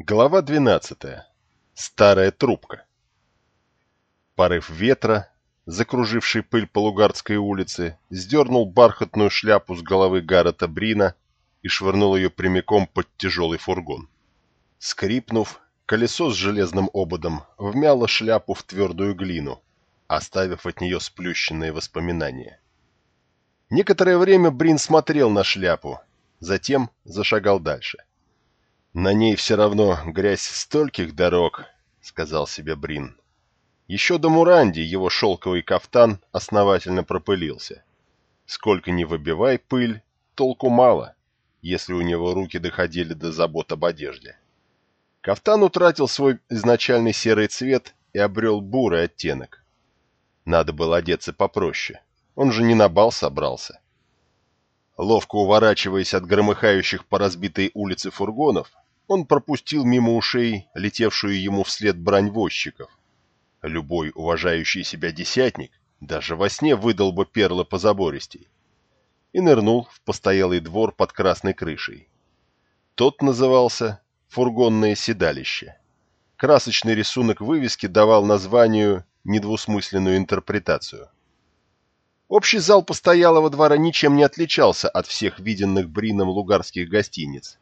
Глава 12. Старая трубка. Порыв ветра, закруживший пыль по Лугардской улице, сдернул бархатную шляпу с головы Гаррета Брина и швырнул ее прямиком под тяжелый фургон. Скрипнув, колесо с железным ободом вмяло шляпу в твердую глину, оставив от нее сплющенные воспоминания. Некоторое время Брин смотрел на шляпу, затем зашагал дальше. «На ней все равно грязь стольких дорог», — сказал себе Брин. Еще до Муранди его шелковый кафтан основательно пропылился. Сколько ни выбивай пыль, толку мало, если у него руки доходили до забот об одежде. Кафтан утратил свой изначальный серый цвет и обрел бурый оттенок. Надо было одеться попроще, он же не на бал собрался. Ловко уворачиваясь от громыхающих по разбитой улице фургонов, он пропустил мимо ушей летевшую ему вслед брань возчиков. Любой уважающий себя десятник даже во сне выдал бы перла по забористей. И нырнул в постоялый двор под красной крышей. Тот назывался «Фургонное седалище». Красочный рисунок вывески давал названию недвусмысленную интерпретацию. Общий зал постоялого двора ничем не отличался от всех виденных Брином лугарских гостиниц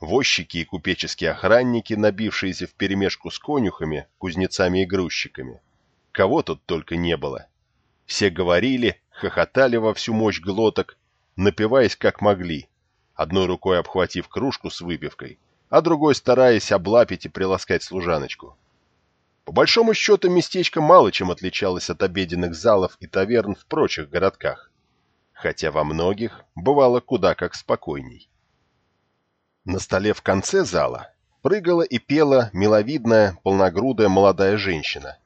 возчики и купеческие охранники, набившиеся вперемешку с конюхами, кузнецами и грузчиками. Кого тут только не было. Все говорили, хохотали во всю мощь глоток, напиваясь как могли, одной рукой обхватив кружку с выпивкой, а другой стараясь облапить и приласкать служаночку. По большому счету местечко мало чем отличалось от обеденных залов и таверн в прочих городках, хотя во многих бывало куда как спокойней. На столе в конце зала прыгала и пела миловидная, полногрудая молодая женщина.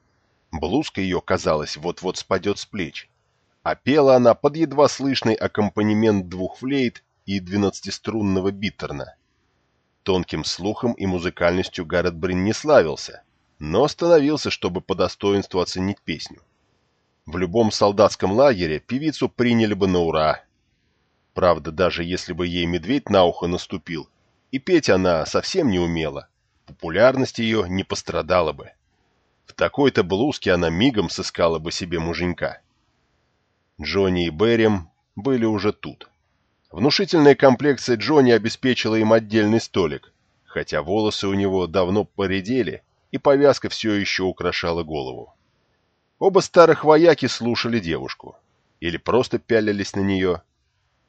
Блузка ее, казалось, вот-вот спадет с плеч. А пела она под едва слышный аккомпанемент двух флейт и двенадцатиструнного биттерна. Тонким слухом и музыкальностью Гаррет Брин не славился, но остановился, чтобы по достоинству оценить песню. В любом солдатском лагере певицу приняли бы на ура. Правда, даже если бы ей медведь на ухо наступил, и петь она совсем не умела. Популярность ее не пострадала бы. В такой-то блузке она мигом сыскала бы себе муженька. Джонни и Беррим были уже тут. Внушительная комплекция Джонни обеспечила им отдельный столик, хотя волосы у него давно поредели, и повязка все еще украшала голову. Оба старых вояки слушали девушку. Или просто пялились на нее,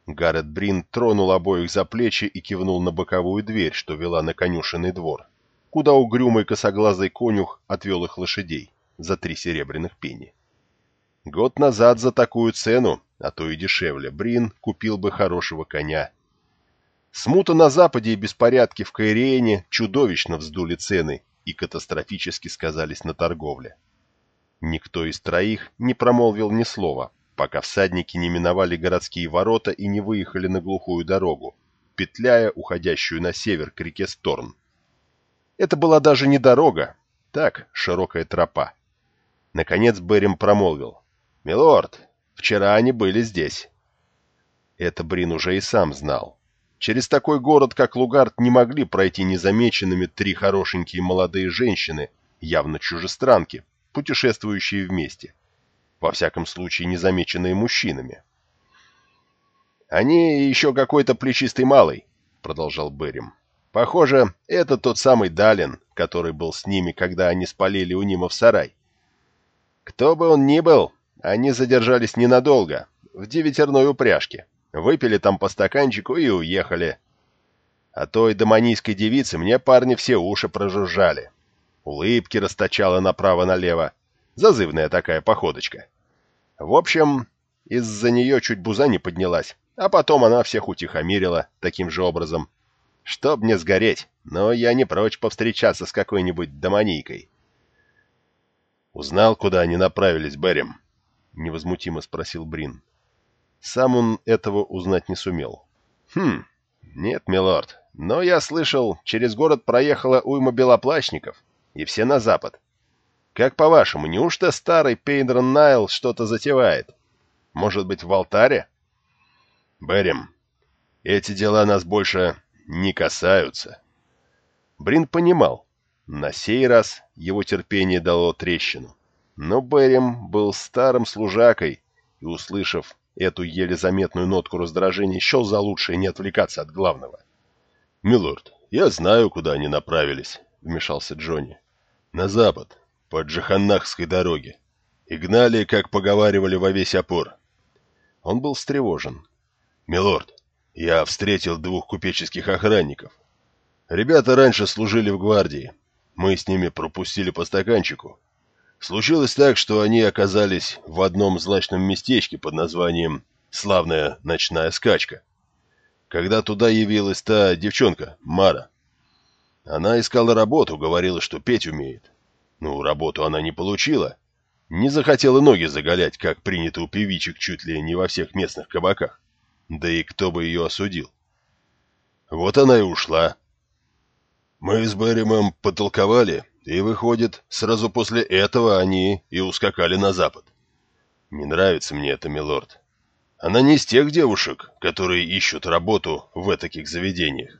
Гаррет Брин тронул обоих за плечи и кивнул на боковую дверь, что вела на конюшенный двор, куда угрюмый косоглазый конюх отвел их лошадей за три серебряных пени. Год назад за такую цену, а то и дешевле, Брин купил бы хорошего коня. Смута на западе и беспорядки в Каирене чудовищно вздули цены и катастрофически сказались на торговле. Никто из троих не промолвил ни слова, пока всадники не миновали городские ворота и не выехали на глухую дорогу, петляя уходящую на север к реке Сторн. Это была даже не дорога, так, широкая тропа. Наконец Берем промолвил. «Милорд, вчера они были здесь». Это Брин уже и сам знал. Через такой город, как Лугард, не могли пройти незамеченными три хорошенькие молодые женщины, явно чужестранки, путешествующие вместе во всяком случае незамеченные мужчинами. «Они еще какой-то плечистый малый», — продолжал Берем. «Похоже, это тот самый Далин, который был с ними, когда они спалили у Нима в сарай. Кто бы он ни был, они задержались ненадолго, в девятерной упряжке, выпили там по стаканчику и уехали. А той доманийской девице мне парни все уши прожужжали. Улыбки расточала направо-налево. Зазывная такая походочка. В общем, из-за нее чуть буза не поднялась, а потом она всех утихомирила таким же образом. Чтоб не сгореть, но я не прочь повстречаться с какой-нибудь домонийкой. «Узнал, куда они направились, Берем?» — невозмутимо спросил Брин. Сам он этого узнать не сумел. «Хм, нет, милорд, но я слышал, через город проехала уйма белоплащников, и все на запад. Как по-вашему, неужто старый Пейндрон Найл что-то затевает? Может быть, в алтаре? Берем, эти дела нас больше не касаются. Брин понимал, на сей раз его терпение дало трещину. Но Берем был старым служакой и, услышав эту еле заметную нотку раздражения, счел за лучшее не отвлекаться от главного. «Милорд, я знаю, куда они направились», — вмешался Джонни. «На запад, по Джаханнахской дороге. И гнали, как поговаривали, во весь опор». Он был встревожен. «Милорд, я встретил двух купеческих охранников. Ребята раньше служили в гвардии. Мы с ними пропустили по стаканчику. Случилось так, что они оказались в одном злачном местечке под названием «Славная ночная скачка». Когда туда явилась та девчонка, Мара. Она искала работу, говорила, что петь умеет. Ну, работу она не получила. Не захотела ноги заголять, как принято у певичек чуть ли не во всех местных кабаках. Да и кто бы ее осудил? Вот она и ушла. Мы с Берримом потолковали, и, выходит, сразу после этого они и ускакали на запад. Не нравится мне это, милорд. Она не из тех девушек, которые ищут работу в таких заведениях.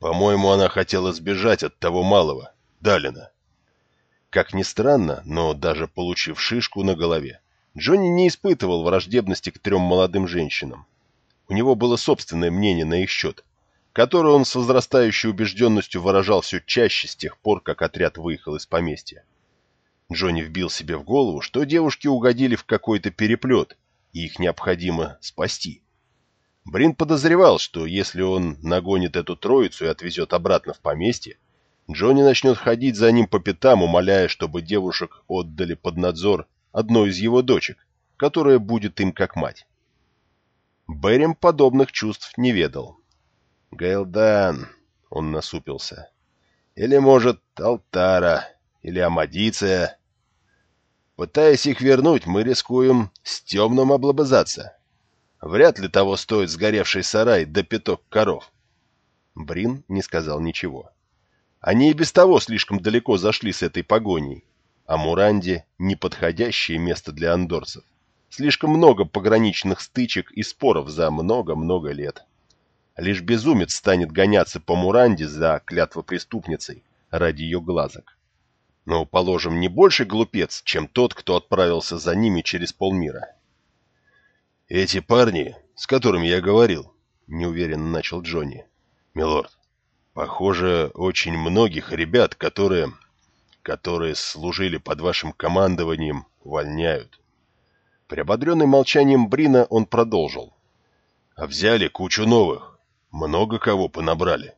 По-моему, она хотела сбежать от того малого, Далина. Как ни странно, но даже получив шишку на голове, Джонни не испытывал враждебности к трем молодым женщинам. У него было собственное мнение на их счет, которое он с возрастающей убежденностью выражал все чаще с тех пор, как отряд выехал из поместья. Джонни вбил себе в голову, что девушки угодили в какой-то переплет, и их необходимо спасти. Брин подозревал, что если он нагонит эту троицу и отвезет обратно в поместье, Джонни начнет ходить за ним по пятам, умоляя, чтобы девушек отдали под надзор одной из его дочек, которая будет им как мать. Берем подобных чувств не ведал. «Гайлдан», — он насупился, — «или, может, Алтара, или Амадиция. Пытаясь их вернуть, мы рискуем с темным облобызаться. Вряд ли того стоит сгоревший сарай до да пяток коров». Брин не сказал ничего. Они и без того слишком далеко зашли с этой погоней, а Муранди — неподходящее место для андорцев. Слишком много пограничных стычек и споров за много-много лет. Лишь безумец станет гоняться по Муранде за клятвопреступницей ради ее глазок. Но, положим, не больше глупец, чем тот, кто отправился за ними через полмира. «Эти парни, с которыми я говорил», — неуверенно начал Джонни. «Милорд, похоже, очень многих ребят, которые... которые служили под вашим командованием, увольняют. Приободренный молчанием Брина он продолжил. А взяли кучу новых. Много кого понабрали.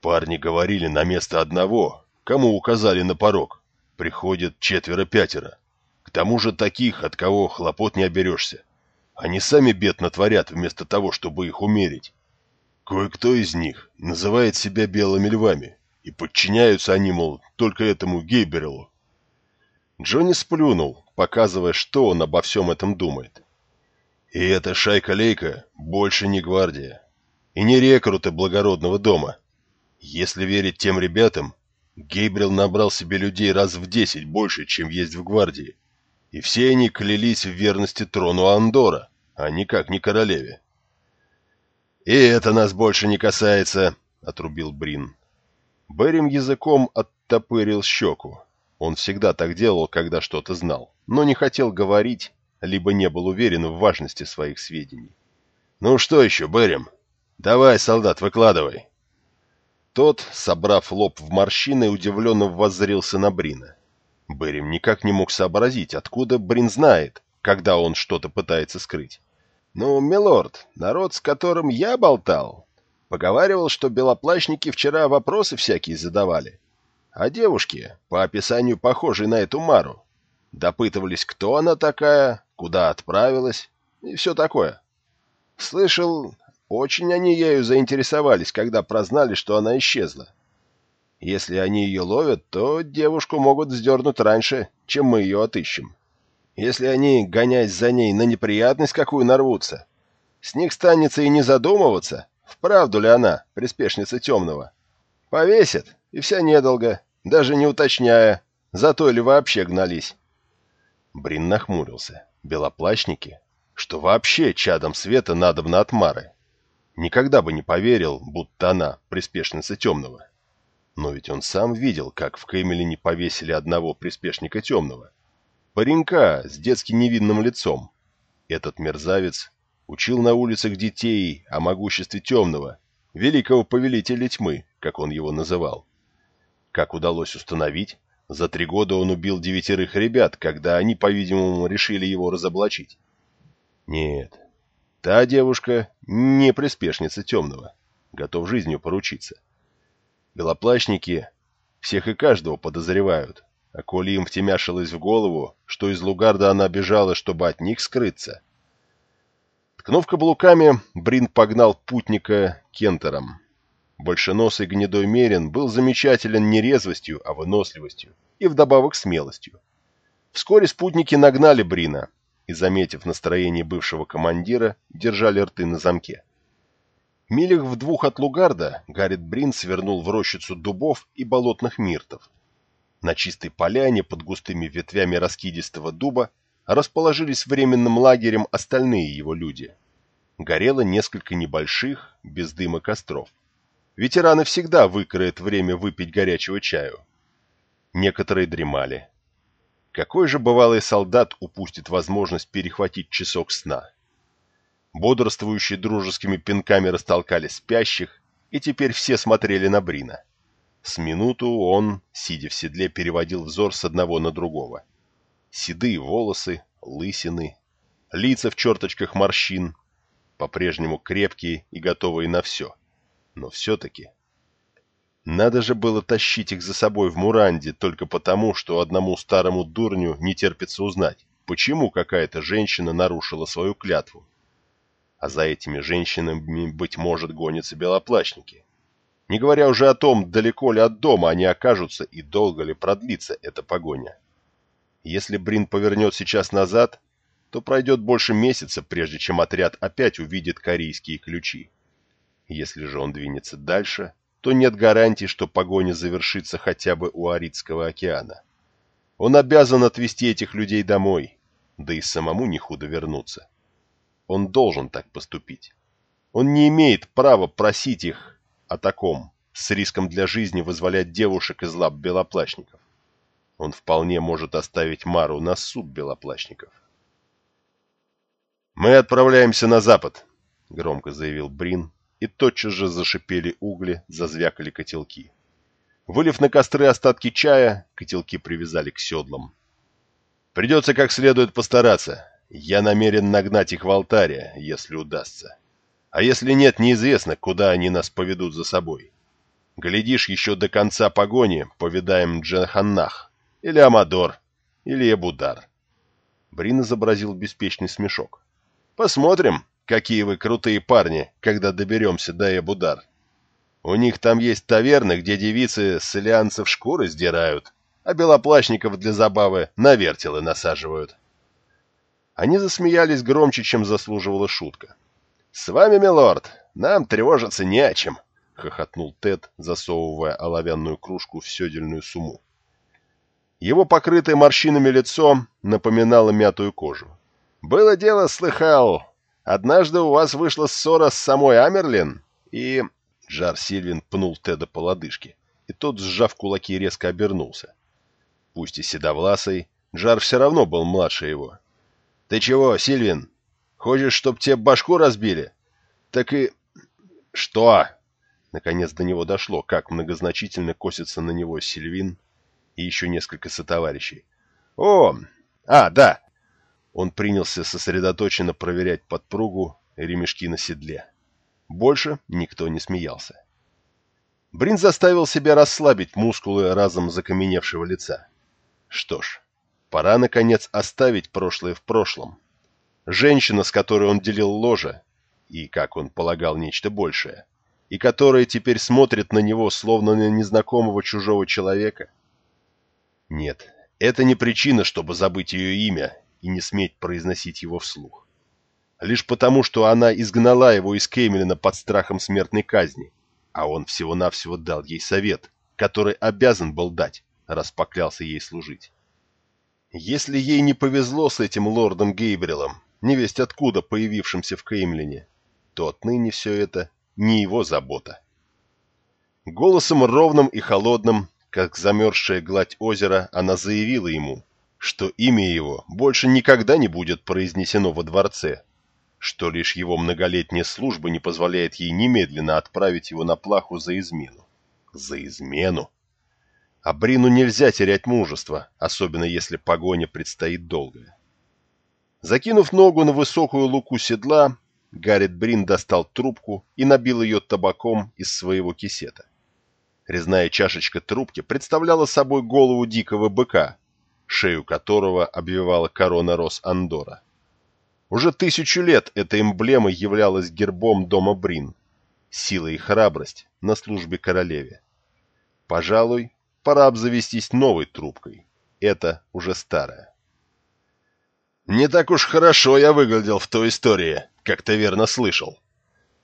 Парни говорили на место одного, кому указали на порог. Приходят четверо-пятеро. К тому же таких, от кого хлопот не оберешься. Они сами бед натворят, вместо того, чтобы их умерить. Кое-кто из них называет себя белыми львами, и подчиняются они, мол, только этому Гейберелу. Джонни сплюнул, показывая, что он обо всем этом думает. И эта шайка-лейка больше не гвардия. И не рекруты благородного дома. Если верить тем ребятам, Гейбрил набрал себе людей раз в десять больше, чем есть в гвардии. И все они клялись в верности трону Андора, а никак не королеве. «И это нас больше не касается», — отрубил Брин. Берем языком оттопырил щеку. Он всегда так делал, когда что-то знал, но не хотел говорить, либо не был уверен в важности своих сведений. «Ну что еще, Берем? Давай, солдат, выкладывай!» Тот, собрав лоб в морщины, удивленно воззрился на Брина. Берем никак не мог сообразить, откуда Брин знает, когда он что-то пытается скрыть. «Ну, милорд, народ, с которым я болтал, поговаривал, что белоплащники вчера вопросы всякие задавали. А девушки, по описанию похожей на эту Мару, допытывались, кто она такая, куда отправилась и все такое. Слышал, очень они ею заинтересовались, когда прознали, что она исчезла. Если они ее ловят, то девушку могут сдернуть раньше, чем мы ее отыщем. Если они, гонясь за ней, на неприятность какую нарвутся, с них станется и не задумываться, вправду ли она, приспешница темного. Повесят, и вся недолго даже не уточняя, за то ли вообще гнались. Брин нахмурился. Белоплащники? Что вообще чадом света надобно от Мары? Никогда бы не поверил, будто она приспешница темного. Но ведь он сам видел, как в Кэмелине повесили одного приспешника темного. Паренька с детски невинным лицом. Этот мерзавец учил на улицах детей о могуществе темного, великого повелителя тьмы, как он его называл. Как удалось установить, за три года он убил девятерых ребят, когда они, по-видимому, решили его разоблачить. Нет, та девушка не приспешница темного, готов жизнью поручиться. Белоплащники всех и каждого подозревают, а коли им втемяшилось в голову, что из Лугарда она бежала, чтобы от них скрыться. Ткнув каблуками, Брин погнал путника кентером. Большеносый гнедой мерин был замечателен не резвостью, а выносливостью и вдобавок смелостью. Вскоре спутники нагнали Брина и, заметив настроение бывшего командира, держали рты на замке. Милях в двух от Лугарда Гаррит Брин свернул в рощицу дубов и болотных миртов. На чистой поляне под густыми ветвями раскидистого дуба расположились временным лагерем остальные его люди. Горело несколько небольших, без дыма костров. Ветераны всегда выкроют время выпить горячего чаю. Некоторые дремали. Какой же бывалый солдат упустит возможность перехватить часок сна? Бодрствующие дружескими пинками растолкали спящих, и теперь все смотрели на Брина. С минуту он, сидя в седле, переводил взор с одного на другого. Седые волосы, лысины, лица в черточках морщин, по-прежнему крепкие и готовые на все. Но все-таки... Надо же было тащить их за собой в Муранде только потому, что одному старому дурню не терпится узнать, почему какая-то женщина нарушила свою клятву. А за этими женщинами, быть может, гонятся белоплачники. Не говоря уже о том, далеко ли от дома они окажутся и долго ли продлится эта погоня. Если Брин повернет сейчас назад, то пройдет больше месяца, прежде чем отряд опять увидит корейские ключи. Если же он двинется дальше, то нет гарантии, что погоня завершится хотя бы у Аридского океана. Он обязан отвезти этих людей домой, да и самому не худо вернуться. Он должен так поступить. Он не имеет права просить их о таком, с риском для жизни вызволять девушек из лап белоплащников. Он вполне может оставить Мару на суд белоплащников. «Мы отправляемся на запад», — громко заявил Брин, и тотчас же зашипели угли, зазвякали котелки. Вылив на костры остатки чая, котелки привязали к седлам. «Придется как следует постараться. Я намерен нагнать их в алтаре, если удастся. А если нет, неизвестно, куда они нас поведут за собой. Глядишь, еще до конца погони повидаем Джанханнах, или Амадор, или Эбудар». Брин изобразил беспечный смешок. «Посмотрим, какие вы крутые парни, когда доберемся до Эбудар. У них там есть таверны, где девицы с ильянцев шкуры сдирают, а белоплащников для забавы на вертелы насаживают. Они засмеялись громче, чем заслуживала шутка. «С вами, милорд, нам тревожиться не о чем», — хохотнул Тед, засовывая оловянную кружку в седельную сумму. Его покрытое морщинами лицо напоминало мятую кожу. «Было дело, слыхал, Однажды у вас вышла ссора с самой Амерлин, и...» Жар Сильвин пнул Теда по лодыжке, и тот, сжав кулаки, резко обернулся. Пусть и седовласый, Джар все равно был младше его. «Ты чего, Сильвин? Хочешь, чтоб тебе башку разбили?» «Так и...» «Что?» Наконец до него дошло, как многозначительно косится на него Сильвин и еще несколько сотоварищей. «О! А, да! Он принялся сосредоточенно проверять подпругу ремешки на седле. Больше никто не смеялся. Брин заставил себя расслабить мускулы разом закаменевшего лица. Что ж, пора, наконец, оставить прошлое в прошлом. Женщина, с которой он делил ложе, и, как он полагал, нечто большее, и которая теперь смотрит на него, словно на незнакомого чужого человека. Нет, это не причина, чтобы забыть ее имя и не сметь произносить его вслух. Лишь потому, что она изгнала его из Кеймелина под страхом смертной казни, а он всего-навсего дал ей совет, который обязан был дать, раз поклялся ей служить. Если ей не повезло с этим лордом Гейбрилом, невесть откуда появившимся в Кеймлине, то отныне все это не его забота. Голосом ровным и холодным, как замерзшая гладь озера, она заявила ему, что имя его больше никогда не будет произнесено во дворце, что лишь его многолетняя служба не позволяет ей немедленно отправить его на плаху за измену. За измену! А Брину нельзя терять мужество, особенно если погоня предстоит долгая. Закинув ногу на высокую луку седла, Гаррет Брин достал трубку и набил ее табаком из своего кисета. Резная чашечка трубки представляла собой голову дикого быка, шею которого обвивала корона роз Андора. Уже тысячу лет эта эмблема являлась гербом дома Брин, сила и храбрость на службе королеве. Пожалуй, пора обзавестись новой трубкой. Это уже старая. «Не так уж хорошо я выглядел в той истории, как ты верно слышал».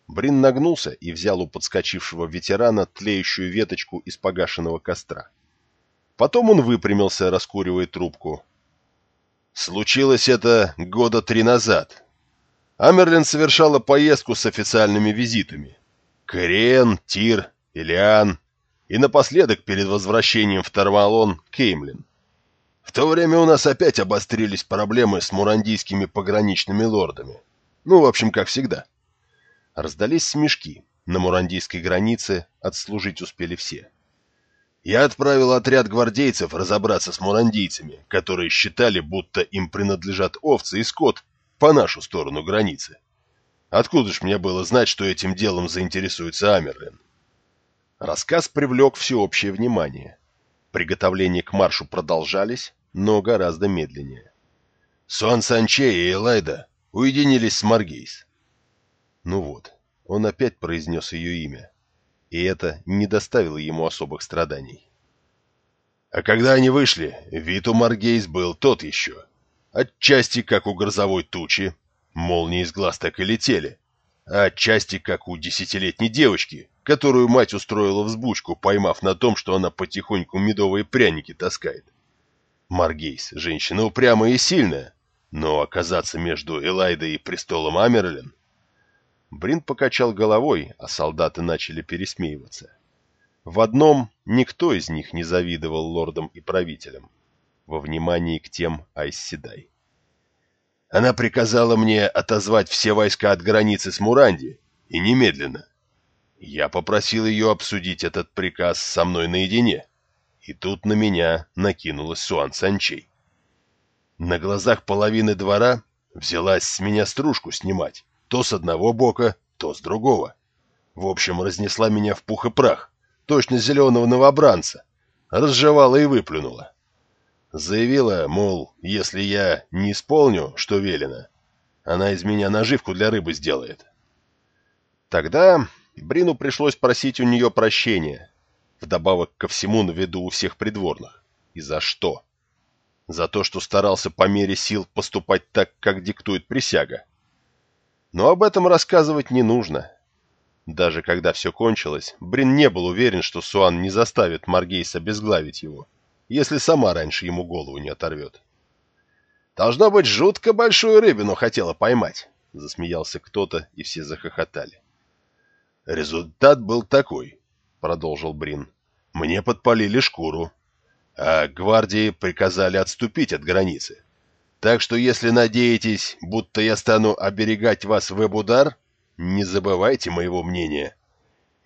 Брин нагнулся и взял у подскочившего ветерана тлеющую веточку из погашенного костра. Потом он выпрямился, раскуривая трубку. Случилось это года три назад. Амерлин совершала поездку с официальными визитами. Кориен, Тир, Илиан и напоследок перед возвращением в Тарвалон Кеймлин. В то время у нас опять обострились проблемы с мурандийскими пограничными лордами. Ну, в общем, как всегда. Раздались смешки. На мурандийской границе отслужить успели все. Я отправил отряд гвардейцев разобраться с мурандийцами, которые считали, будто им принадлежат овцы и скот по нашу сторону границы. Откуда ж мне было знать, что этим делом заинтересуется Амерлин? Рассказ привлек всеобщее внимание. Приготовления к маршу продолжались, но гораздо медленнее. Суан Санче и Элайда уединились с Маргейс. Ну вот, он опять произнес ее имя, и это не доставило ему особых страданий. А когда они вышли, вид у Маргейс был тот еще. Отчасти, как у грозовой тучи, молнии из глаз так и летели, а отчасти, как у десятилетней девочки, которую мать устроила взбучку, поймав на том, что она потихоньку медовые пряники таскает. Маргейс – женщина упрямая и сильная, но оказаться между Элайдой и престолом Амерлин... Брин покачал головой, а солдаты начали пересмеиваться. В одном никто из них не завидовал лордам и правителям, во внимании к тем Айсседай. Она приказала мне отозвать все войска от границы с Муранди, и немедленно. Я попросил ее обсудить этот приказ со мной наедине, и тут на меня накинулась Суан Санчей. На глазах половины двора взялась с меня стружку снимать, то с одного бока, то с другого. В общем, разнесла меня в пух и прах, точно зеленого новобранца, разжевала и выплюнула. Заявила, мол, если я не исполню, что велено, она из меня наживку для рыбы сделает. Тогда Брину пришлось просить у нее прощения, вдобавок ко всему на виду у всех придворных. И за что? За то, что старался по мере сил поступать так, как диктует присяга. Но об этом рассказывать не нужно. Даже когда все кончилось, Брин не был уверен, что Суан не заставит Маргейса обезглавить его, если сама раньше ему голову не оторвет. «Должно быть, жутко большую рыбину хотела поймать», — засмеялся кто-то, и все захохотали. Результат был такой, продолжил Брин. Мне подпалили шкуру, а гвардии приказали отступить от границы. Так что если надеетесь, будто я стану оберегать вас в Эбудар, не забывайте моего мнения.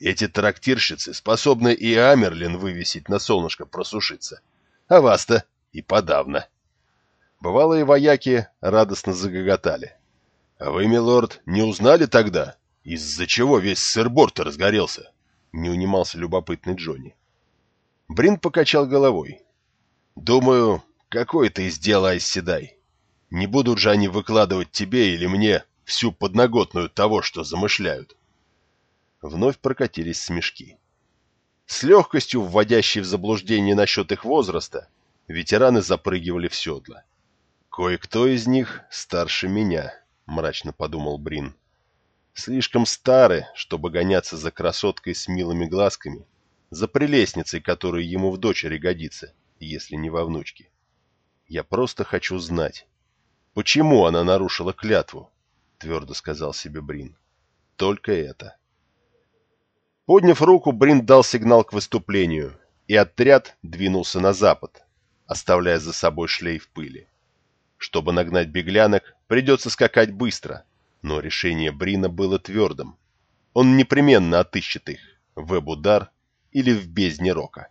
Эти трактирщицы способны и Амерлин вывесить на солнышко просушиться, а вас-то и подавно. Бывалые вояки радостно загоготали. — А вы, милорд, не узнали тогда, из-за чего весь сырборд разгорелся? Не унимался любопытный Джонни. Брин покачал головой. Думаю, какой ты сделай Айседай. Не будут же они выкладывать тебе или мне всю подноготную того, что замышляют. Вновь прокатились смешки. С легкостью, вводящей в заблуждение насчет их возраста, ветераны запрыгивали в седла. «Кое-кто из них старше меня», — мрачно подумал Брин слишком стары, чтобы гоняться за красоткой с милыми глазками, за прелестницей, которая ему в дочери годится, если не во внучке. Я просто хочу знать, почему она нарушила клятву, твердо сказал себе Брин. Только это. Подняв руку, Брин дал сигнал к выступлению, и отряд двинулся на запад, оставляя за собой шлейф пыли. Чтобы нагнать беглянок, придется скакать быстро, но решение Брина было твердым. Он непременно отыщет их в Эбудар или в бездне Рока.